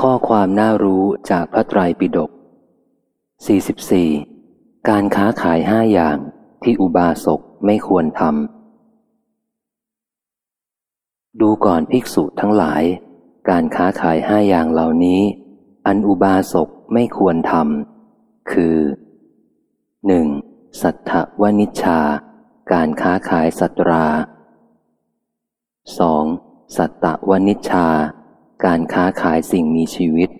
ข้อความน่ารู้จากพระไตรปิฎก44 การค้าขายห้าอย่างที่อุบาสกไม่ควรทำ ดูก่อนภิกษุทั้งหลาย การค้าขายห้าอย่างเหล่านี้ อันอุบาสกไม่ควรทำ คือ 1. สัทธวนิชา การค้าขายสัตรา 2. สัตตวนิชา การค้าขายสิ่งมีชีวิต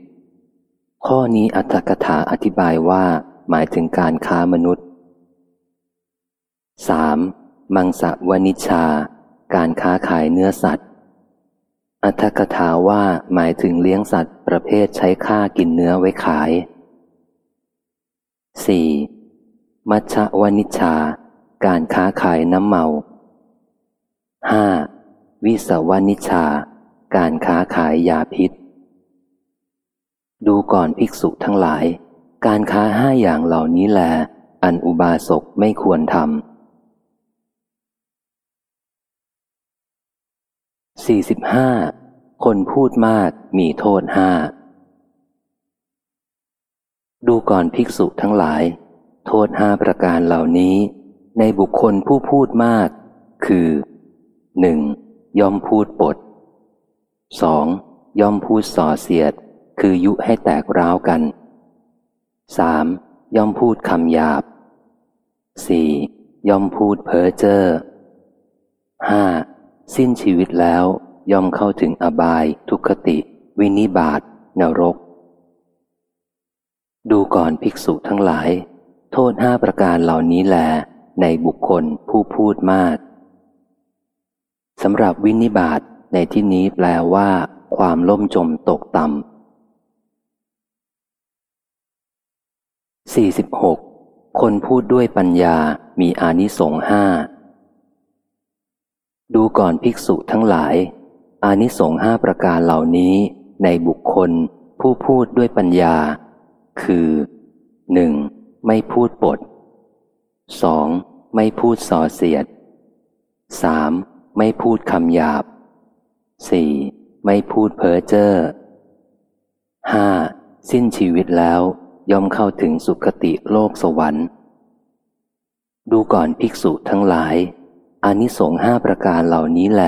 ข้อนี้อัตถกถาอธิบายว่าหมายถึงการค้ามนุษย์ 3. มังสวนิชา การค้าขายเนื้อสัตว์ อัตถกถาว่าหมายถึงเลี้ยงสัตว์ประเภทใช้ฆ่ากินเนื้อไว้ขาย 4. มัชวนิชา การค้าขายน้ำเมา 5. วิสวนิชา การค้าขายยาพิษ ดูก่อนภิกษุทั้งหลาย การค้าห้าอย่างเหล่านี้แล อันอุบาสกไม่ควรทำสี่สิบห้าคนพูดมากมีโทษห้า ดูก่อนภิกษุทั้งหลาย โทษห้าประการเหล่านี้ ในบุคคลผู้พูดมาก คือหนึ่งยอมพูดปด สองย่อมพูดส่อเสียด คือยุให้แตกร้าวกันสามย่อมพูดคำหยาบสี่ย่อมพูดเพ้อเจ้อห้าสิ้นชีวิตแล้วย่อมเข้าถึงอบาย ทุกขติ วินิบาตนรก ดูก่อนภิกษุทั้งหลาย โทษห้าประการเหล่านี้แลในบุคคลผู้พูดมากสำหรับวินิบาต ในที่นี้แปลว่า ความล่มจมตกต่ำ 46. คนพูดด้วยปัญญามีอานิสงส์ห้า ดูก่อนภิกษุทั้งหลาย อานิสงส์ห้าประการเหล่านี้ ในบุคคลผู้พูดด้วยปัญญา คือหนึ่งไม่พูดปดสองไม่พูดส่อเสียดสามไม่พูดคำหยาบ สี่ไม่พูดเพ้อเจ้อห้าสิ้นชีวิตแล้วย่อมเข้าถึงสุคติโลกสวรรค์ ดูก่อนภิกษุทั้งหลายอานิสงส์ห้าประการเหล่านี้แล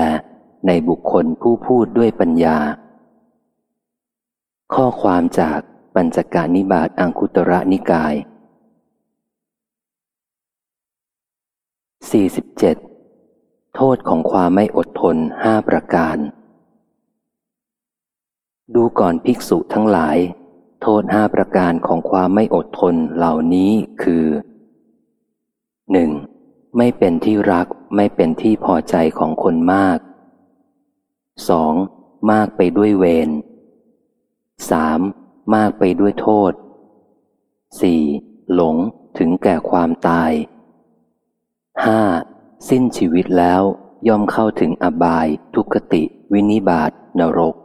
ในบุคคลผู้พูดด้วยปัญญา ข้อความจากปัญจการนิบาตอังคุตระนิกาย 47 โทษของความไม่อดทนห้าประการ ดูก่อนภิกษุทั้งหลาย โทษห้าประการของความไม่อดทนเหล่านี้คือหนึ่งไม่เป็นที่รักไม่เป็นที่พอใจของคนมากสองมากไปด้วยเวรสามมากไปด้วยโทษสี่หลงถึงแก่ความตายห้าสิ้นชีวิตแล้วย่อมเข้าถึงอบาย ทุกติ วินิบาตนรก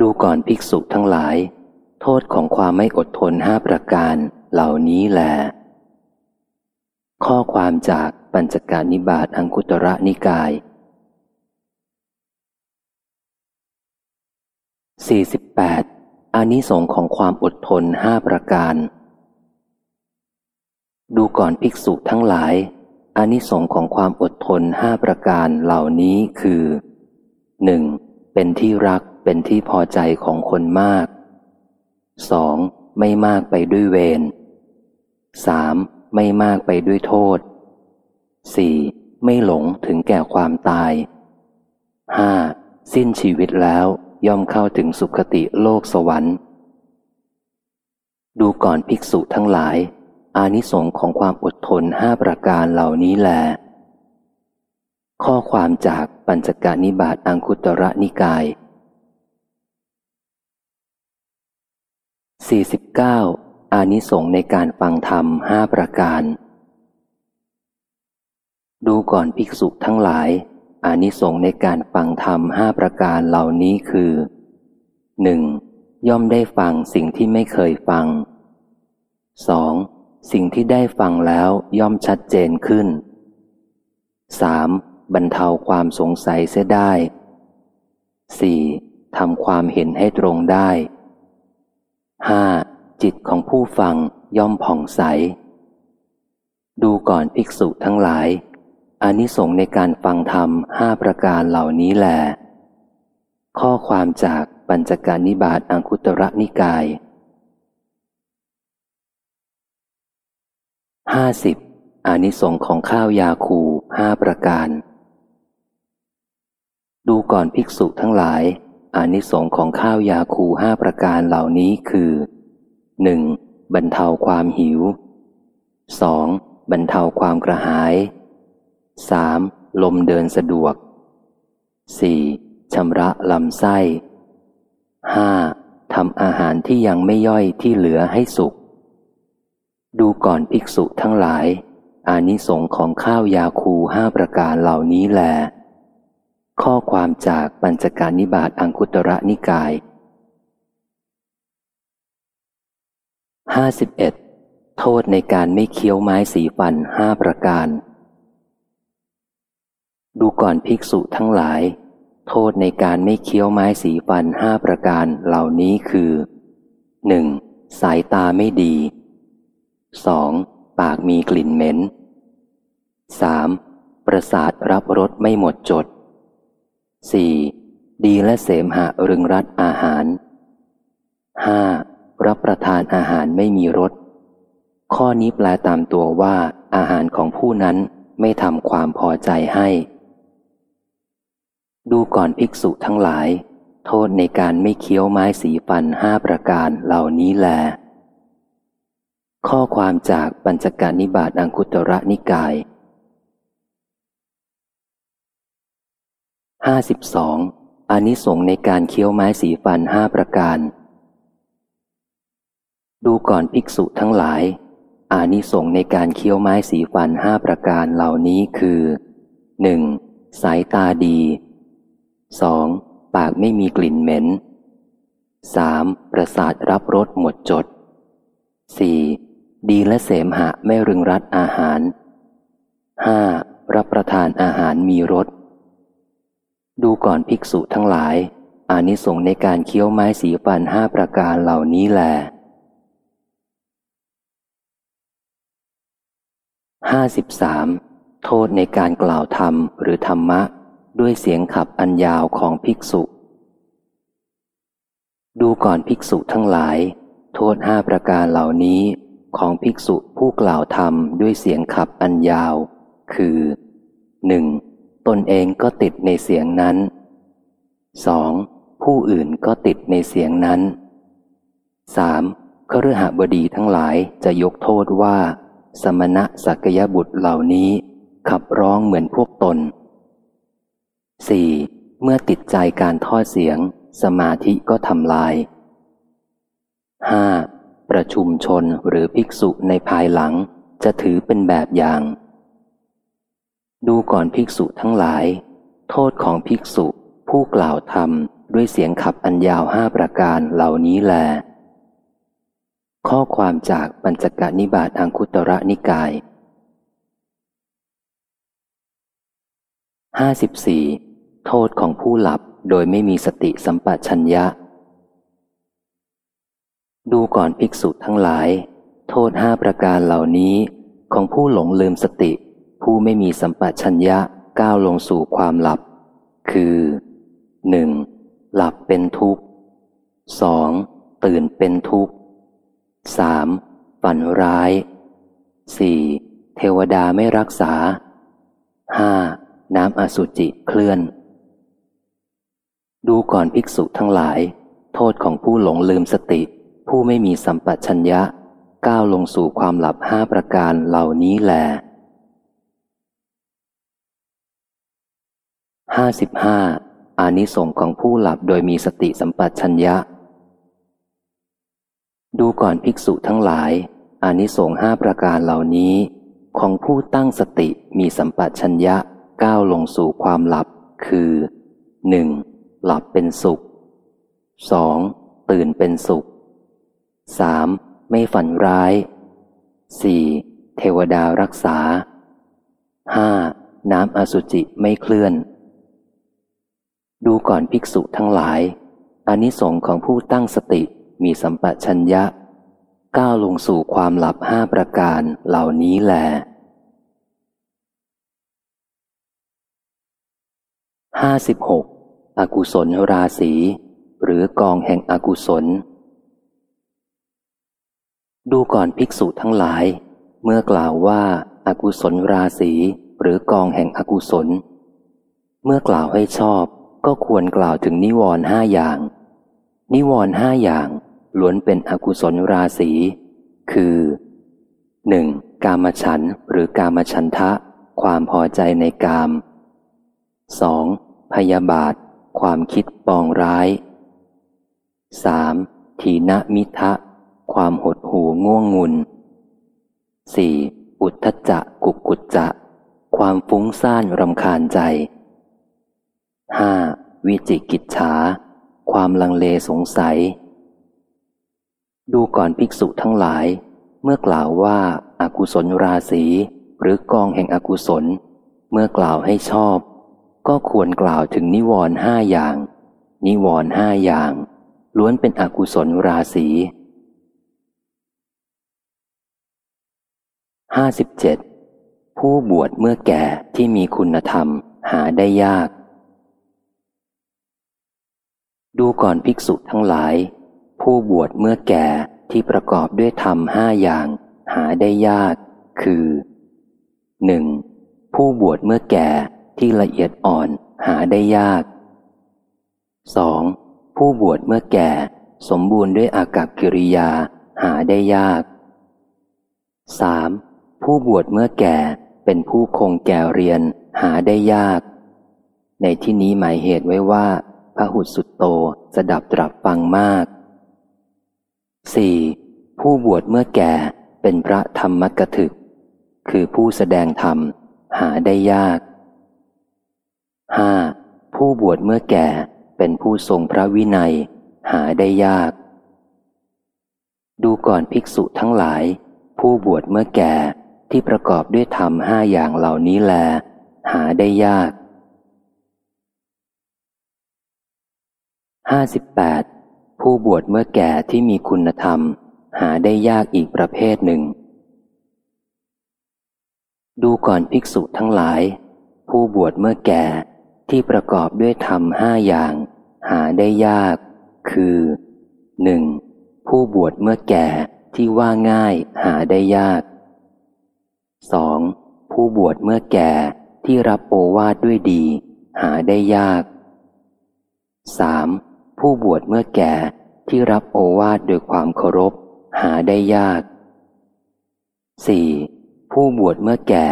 ดูก่อนภิกษุทั้งหลาย โทษของความไม่อดทนห้าประการเหล่านี้แหลข้อความจากปัญจการนิบาตอังคุตระนิกาย 48. อานิสงของความอดทนห้าประการ ดูก่อนภิกษุทั้งหลายอานิสงของความอดทนห้าประการเหล่านี้คือหนึ่งเป็นที่รัก เป็นที่พอใจของคนมากสองไม่มากไปด้วยเวรสามไม่มากไปด้วยโทษสี่ไม่หลงถึงแก่ความตายห้าสิ้นชีวิตแล้วย่อมเข้าถึงสุคติโลกสวรรค์ ดูก่อนภิกษุทั้งหลาย อานิสงของความอดทนห้าประการเหล่านี้แล ข้อความจากปัญจกานิบาตอังคุตระนิกาย 49 อานิสงส์ในการฟังธรรมห้าประการ ดูก่อนภิกษุทั้งหลาย อานิสงส์ในการฟังธรรมห้าประการเหล่านี้คือหนึ่งย่อมได้ฟังสิ่งที่ไม่เคยฟังสองสิ่งที่ได้ฟังแล้วย่อมชัดเจนขึ้นสามบรรเทาความสงสัยเสียได้สี่ทำความเห็นให้ตรงได้ ห้าจิตของผู้ฟังย่อมผ่องใส ดูก่อนภิกษุทั้งหลายอานิสงส์ในการฟังธรรมห้าประการเหล่านี้แหลข้อความจากปัญจการนิบาตอังคุตระนิกายห้าสิบอานิสงส์ของข้าวยาคูห้าประการ ดูก่อนภิกษุทั้งหลาย อานิสงส์ของข้าวยาคูห้าประการเหล่านี้คือหนึ่งบรรเทาความหิวสองบรรเทาความกระหายสามลมเดินสะดวกสี่ชำระลำไส้ห้าทำอาหารที่ยังไม่ย่อยที่เหลือให้สุก ดูก่อนภิกษุทั้งหลาย อานิสงค์ของข้าวยาคูห้าประการเหล่านี้แล ข้อความจากปัญจการนิบาตอังคุตระนิกายห้าสิบเอ็ดโทษในการไม่เคี้ยวไม้สีฟันห้าประการ ดูก่อนภิกษุทั้งหลาย โทษในการไม่เคี้ยวไม้สีฟันห้าประการเหล่านี้คือหนึ่งสายตาไม่ดีสองปากมีกลิ่นเหม็นสามประสาทรับรสไม่หมดจด สี่ดีและเสมหะรึงรัดอาหารห้ารับประทานอาหารไม่มีรส ข้อนี้แปลตามตัวว่า อาหารของผู้นั้นไม่ทำความพอใจให้ ดูก่อนภิกษุทั้งหลาย โทษในการไม่เคี้ยวไม้สีฟันห้าประการเหล่านี้แล ข้อความจากปัญจการนิบาตอังคุตระนิกาย ห้าสิบสองอานิสงในการเคี้ยวไม้สีฟันห้าประการ ดูก่อนภิกษุทั้งหลาย อานิสงส์ในการเคี้ยวไม้สีฟันห้าประการเหล่านี้คือหนึ่งสายตาดีสองปากไม่มีกลิ่นเหม็นสามประสาทรับรสหมดจดสี่ดีและเสมหะไม่รึงรัดอาหารห้ารับประทานอาหารมีรส ดูก่อนภิกษุทั้งหลาย อานิสงส์ในการเคี้ยวไม้สีฟันห้าประการเหล่านี้แหละห้าสิบสามโทษในการกล่าวธรรมหรือธรรมะ ด้วยเสียงขับอันยาวของภิกษุ ดูก่อนภิกษุทั้งหลาย โทษห้าประการเหล่านี้ของภิกษุผู้กล่าวธรรมด้วยเสียงขับอันยาว คือหนึ่ง ตนเองก็ติดในเสียงนั้นสองผู้อื่นก็ติดในเสียงนั้นสามคฤหบดีทั้งหลายจะยกโทษว่า สมณะสักยบุตรเหล่านี้ ขับร้องเหมือนพวกตน 4. เมื่อติดใจการทอดเสียง สมาธิก็ทำลาย 5. ประชุมชนหรือภิกษุในภายหลังจะถือเป็นแบบอย่าง ดูก่อนภิกษุทั้งหลาย โทษของภิกษุผู้กล่าวธรรมด้วยเสียงขับอันยาวห้าประการเหล่านี้แล ข้อความจากปัญจกนิบาตอังคุตระนิกายห้าสิบสี่โทษของผู้หลับโดยไม่มีสติสัมปชัญญะ ดูก่อนภิกษุทั้งหลาย โทษห้าประการเหล่านี้ของผู้หลงลืมสติ ผู้ไม่มีสัมปชัญญะก้าวลงสู่ความหลับ คือหนึ่งหลับเป็นทุกข์สองตื่นเป็นทุกข์สามฝันร้ายสี่เทวดาไม่รักษาห้าน้ำอสุจิเคลื่อน ดูก่อนภิกษุทั้งหลาย โทษของผู้หลงลืมสติ ผู้ไม่มีสัมปชัญญะ ก้าวลงสู่ความหลับห้าประการเหล่านี้แหละ ห้าสิบห้าอานิสงของผู้หลับโดยมีสติสัมปชัญญะ ดูก่อนภิกษุทั้งหลาย อานิสงส์ห้าประการเหล่านี้ ของผู้ตั้งสติมีสัมปชัญญะก้าวลงสู่ความหลับ คือหนึ่งหลับเป็นสุขสองตื่นเป็นสุขสามไม่ฝันร้ายสี่เทวดารักษาห้าน้ำอสุจิไม่เคลื่อน ดูก่อนภิกษุทั้งหลายอานิสงส์ของผู้ตั้งสติมีสัมปชัญญะ ก้าวลงสู่ความหลับห้าประการเหล่านี้แลห้าสิบหกอกุศลราศีหรือกองแห่งอกุศล ดูก่อนภิกษุทั้งหลาย เมื่อกล่าวว่าอากุศลราศีหรือกองแห่งอกุศล เมื่อกล่าวให้ชอบ ก็ควรกล่าวถึงนิวรณ์ห้าอย่าง นิวรณ์ห้าอย่างล้วนเป็นอกุศลราศีคือหนึ่งกามฉันหรือกามฉันทะ ความพอใจในกามสองพยาบาท ความคิดปองร้ายสามทีนมิทะ ความหดหูง่วงงุนสี่อุทธจะกุกกุจจะ ความฟุ้งซ่านรำคาญใจ ห้าวิจิกิจฉาความลังเลสงสัย ดูก่อนภิกษุทั้งหลาย เมื่อกล่าวว่าอากุศลราศีหรือกองแห่งอกุศล เมื่อกล่าวให้ชอบ ก็ควรกล่าวถึงนิวรณ์ห้าอย่าง นิวรณ์ห้าอย่าง ล้วนเป็นอกุศลราศีห้าสิบเจ็ดผู้บวชเมื่อแก่ที่มีคุณธรรมหาได้ยาก ดูก่อนภิกษุทั้งหลาย ผู้บวชเมื่อแก่ที่ประกอบด้วยธรรมห้าอย่าง หาได้ยาก คือหนึ่งผู้บวชเมื่อแก่ที่ละเอียดอ่อนหาได้ยากสองผู้บวชเมื่อแก่สมบูรณ์ด้วยอากับกิริยาหาได้ยากสามผู้บวชเมื่อแก่เป็นผู้คงแก่เรียนหาได้ยาก ในที่นี้หมายเหตุไว้ว่า พระหุสุตโตจะดับตรับฟังมาก 4. ผู้บวชเมื่อแก่เป็นพระธรรมกถึก คือผู้แสดงธรรมหาได้ยาก 5. ผู้บวชเมื่อแก่เป็นผู้ทรงพระวินัย หาได้ยาก ดูก่อนภิกษุทั้งหลาย ผู้บวชเมื่อแก่ที่ประกอบด้วยธรรมห้าอย่างเหล่านี้แล หาได้ยาก ห้าสิบแปดผู้บวชเมื่อแก่ที่มีคุณธรรม หาได้ยากอีกประเภทหนึ่ง ดูก่อนภิกษุทั้งหลาย ผู้บวชเมื่อแก่ที่ประกอบด้วยธรรมห้าอย่าง หาได้ยาก คือหนึ่งผู้บวชเมื่อแก่ที่ว่าง่ายหาได้ยากสองผู้บวชเมื่อแก่ที่รับโอวาทด้วยดี หาได้ยากสาม ผู้บวชเมื่อแก่ที่รับโอวาทโดยความเคารพ หาได้ยากสี่ผู้บวชเมื่อแก่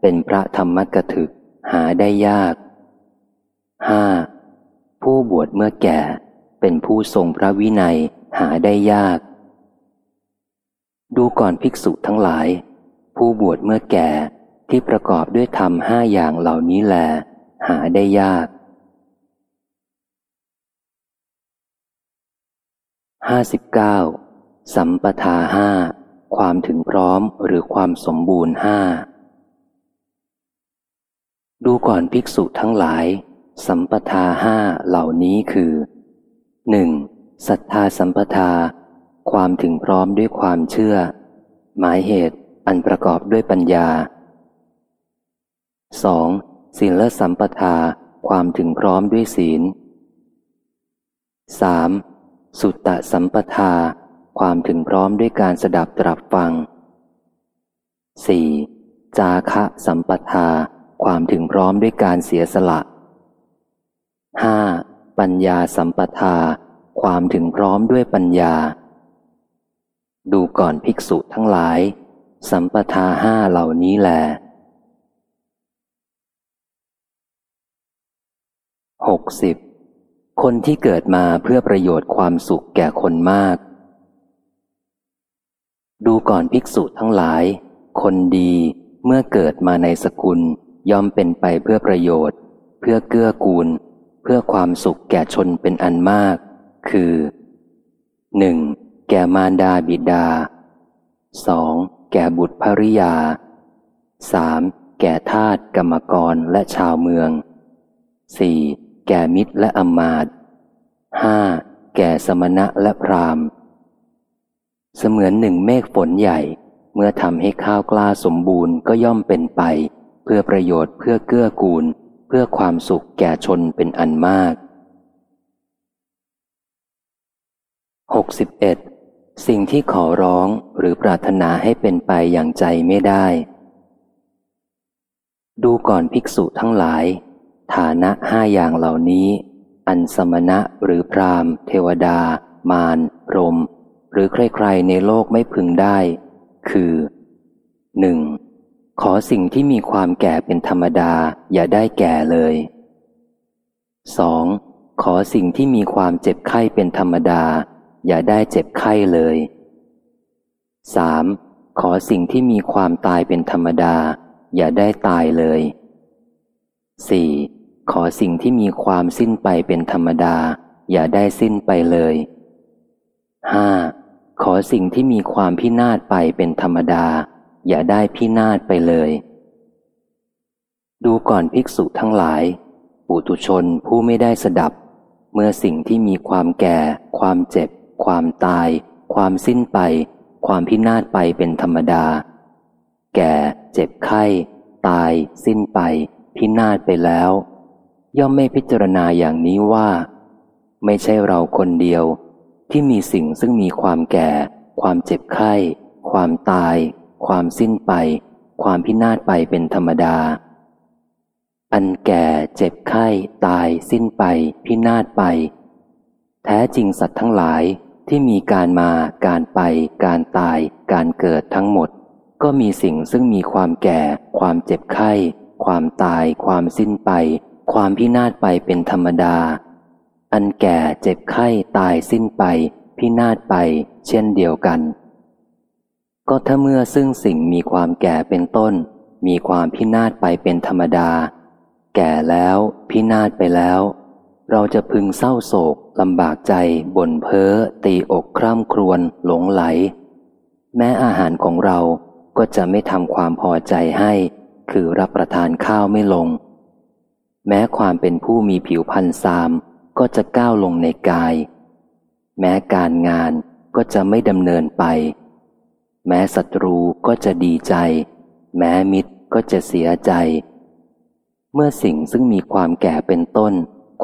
เป็นพระธรรมกถึก หาได้ยากห้าผู้บวชเมื่อแก่เป็นผู้ทรงพระวินัยหาได้ยาก ดูก่อนภิกษุทั้งหลาย ผู้บวชเมื่อแก่ที่ประกอบด้วยธรรมห้าอย่างเหล่านี้แล หาได้ยาก ห้าสิบเก้าสัมปทาห้าความถึงพร้อมหรือความสมบูรณ์ห้าดูก่อนภิกษุทั้งหลาย สัมปทาห้าเหล่านี้คือหนึ่งศรัทธาสัมปทา ความถึงพร้อมด้วยความเชื่อ หมายเหตุอันประกอบด้วยปัญญา 2. ศีลสัมปทา ความถึงพร้อมด้วยศีล 3. สุตตะสัมปทา ความถึงพร้อมด้วยการสดับตรับฟัง 4. จาคะสัมปทา ความถึงพร้อมด้วยการเสียสละ 5. ปัญญาสัมปทา ความถึงพร้อมด้วยปัญญา ดูก่อนภิกษุทั้งหลาย สัมปทาห้าเหล่านี้แลหกสิบ คนที่เกิดมาเพื่อประโยชน์ความสุขแก่คนมาก ดูก่อนภิกษุทั้งหลาย คนดีเมื่อเกิดมาในสกุลย่อมเป็นไปเพื่อประโยชน์ เพื่อเกื้อกูล เพื่อความสุขแก่ชนเป็นอันมาก คือหนึ่งแก่มารดาบิดาสองแก่บุตรภริยาสามแก่ทาสกรรมกรและชาวเมืองสี่ แก่มิตรและอมาตห้าแก่สมณะและพรามเสมือนหนึ่งเมฆฝนใหญ่ เมื่อทำให้ข้าวกล้าสมบูรณ์ก็ย่อมเป็นไป เพื่อประโยชน์เพื่อเกื้อกูล เพื่อความสุขแก่ชนเป็นอันมาก 61. สิ่งที่ขอร้องหรือปรารถนาให้เป็นไปอย่างใจไม่ได้ ดูก่อนภิกษุทั้งหลาย ฐานะห้าอย่างเหล่านี้ อันสมณะหรือพรามเทวดา มารรม หรือใครๆในโลกไม่พึงได้ คือหนึ่งขอสิ่งที่มีความแก่เป็นธรรมดาอย่าได้แก่เลย 2. ขอสิ่งที่มีความเจ็บไข้เป็นธรรมดา อย่าได้เจ็บไข้เลย 3. ขอสิ่งที่มีความตายเป็นธรรมดา อย่าได้ตายเลย 4. ขอสิ่งที่มีความสิ้นไปเป็นธรรมดา อย่าได้สิ้นไปเลย 5. ขอสิ่งที่มีความพินาศไปเป็นธรรมดา อย่าได้พินาศไปเลย ดูก่อนภิกษุทั้งหลาย ปุตุชนผู้ไม่ได้สดับ เมื่อสิ่งที่มีความแก่ ความเจ็บ ความตาย ความสิ้นไป ความพินาศไปเป็นธรรมดา แก่ เจ็บไข้ ตาย สิ้นไป พินาศไปแล้ว ย่อมไม่พิจารณาอย่างนี้ว่า ไม่ใช่เราคนเดียวที่มีสิ่งซึ่งมีความแก่ ความเจ็บไข้ ความตาย ความสิ้นไป ความพินาศไปเป็นธรรมดา อันแก่เจ็บไข้ ตาย สิ้นไป พินาศไป แท้จริงสัตว์ทั้งหลายที่มีการมา การไป การตาย การเกิดทั้งหมด ก็มีสิ่งซึ่งมีความแก่ ความเจ็บไข้ ความตาย ความสิ้นไป ความพินาศไปเป็นธรรมดา อันแก่เจ็บไข้ตายสิ้นไป พินาศไปเช่นเดียวกัน ก็ถ้าเมื่อซึ่งสิ่งมีความแก่เป็นต้น มีความพินาศไปเป็นธรรมดา แก่แล้วพินาศไปแล้ว เราจะพึงเศร้าโศกลำบากใจบ่นเพ้อ ตีอกคร่ำครวญหลงไหล แม้อาหารของเราก็จะไม่ทำความพอใจให้ คือรับประทานข้าวไม่ลง แม้ความเป็นผู้มีผิวพันธ์ซามก็จะก้าวลงในกาย แม้การงานก็จะไม่ดำเนินไป แม้ศัตรูก็จะดีใจ แม้มิตรก็จะเสียใจ เมื่อสิ่งซึ่งมีความแก่เป็นต้น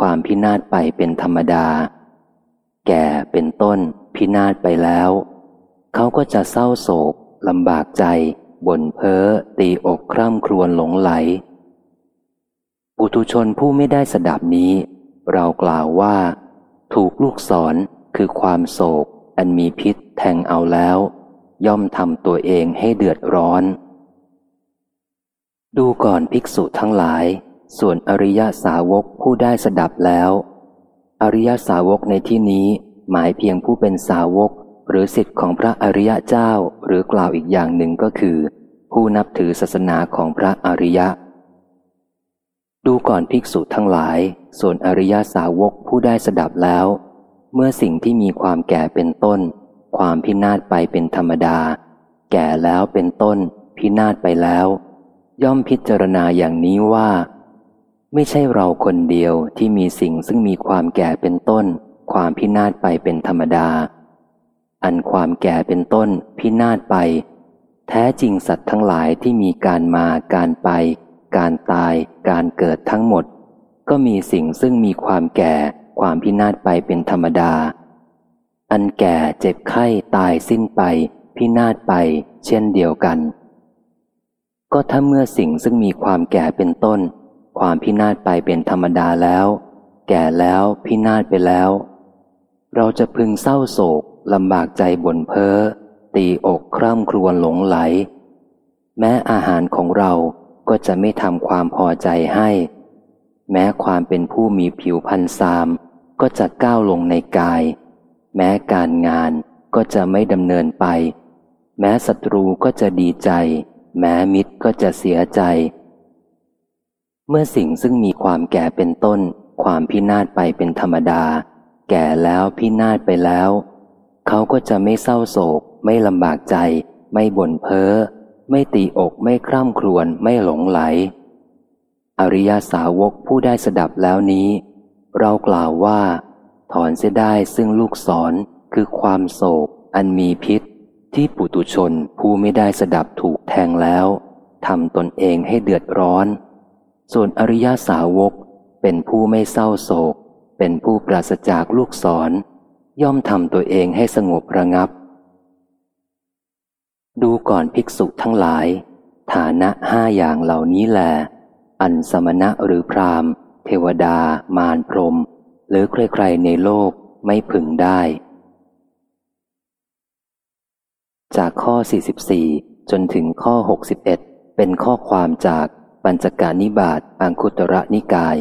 ความพินาศไปเป็นธรรมดา แก่เป็นต้น พินาศไปแล้ว เขาก็จะเศร้าโศกลำบากใจบ่นเพ้อตีอกคร่ำครวญหลงไหล ปุถุชนผู้ไม่ได้สดับนี้ เรากล่าวว่า ถูกลูกศรคือความโศก อันมีพิษแทงเอาแล้ว ย่อมทำตัวเองให้เดือดร้อน ดูก่อนภิกษุทั้งหลาย ส่วนอริยสาวกผู้ได้สดับแล้ว อริยสาวกในที่นี้หมายเพียงผู้เป็นสาวก หรือสิทธิ์ของพระอริยเจ้าหรือกล่าวอีกอย่างหนึ่งก็คือ ผู้นับถือศาสนาของพระอริยะ ดูก่อนภิกษุทั้งหลาย ส่วนอริยสาวกผู้ได้สดับแล้ว เมื่อสิ่งที่มีความแก่เป็นต้น ความพินาศไปเป็นธรรมดา แก่แล้วเป็นต้น พินาศไปแล้ว ย่อมพิจารณาอย่างนี้ว่า ไม่ใช่เราคนเดียวที่มีสิ่งซึ่งมีความแก่เป็นต้น ความพินาศไปเป็นธรรมดา อันความแก่เป็นต้น พินาศไป แท้จริงสัตว์ทั้งหลายที่มีการมาการไป การตาย การเกิดทั้งหมด ก็มีสิ่งซึ่งมีความแก่ ความพินาศไปเป็นธรรมดา อันแก่เจ็บไข้ตายสิ้นไป พินาศไป เช่นเดียวกัน ก็ถ้าเมื่อสิ่งซึ่งมีความแก่เป็นต้น ความพินาศไปเป็นธรรมดาแล้ว แก่แล้วพินาศไปแล้ว เราจะพึงเศร้าโศกลำบากใจบ่นเพ้อตีอกคร่ำครวญหลงไหล แม้อาหารของเรา ก็จะไม่ทำความพอใจให้ แม้ความเป็นผู้มีผิวพันซาม ก็จะก้าวลงในกาย แม้การงานก็จะไม่ดำเนินไป แม้ศัตรูก็จะดีใจ แม้มิตรก็จะเสียใจ เมื่อสิ่งซึ่งมีความแก่เป็นต้น ความพินาศไปเป็นธรรมดา แก่แล้วพินาศไปแล้ว เขาก็จะไม่เศร้าโศก ไม่ลำบากใจ ไม่บ่นเพ้อ ไม่ตีอกไม่คร่ำครวญไม่หลงไหล อริยาสาวกผู้ได้สดับแล้วนี้ เรากล่าวว่า ถอนเสียได้ซึ่งลูกศรคือความโศก อันมีพิษ ที่ปุตุชนผู้ไม่ได้สดับถูกแทงแล้วทำตนเองให้เดือดร้อน ส่วนอริยาสาวกเป็นผู้ไม่เศร้าโศก เป็นผู้ปราศจากลูกศร ย่อมทำตัวเองให้สงบระงับ ดูก่อนภิกษุทั้งหลาย ฐานะห้าอย่างเหล่านี้แล อันสมณะหรือพรามเทวดา มารพรม หรือใครๆในโลกไม่พึงได้ จากข้อ 44 จนถึงข้อ 61 เป็นข้อความจากปัญจการนิบาตอังคุตระนิกาย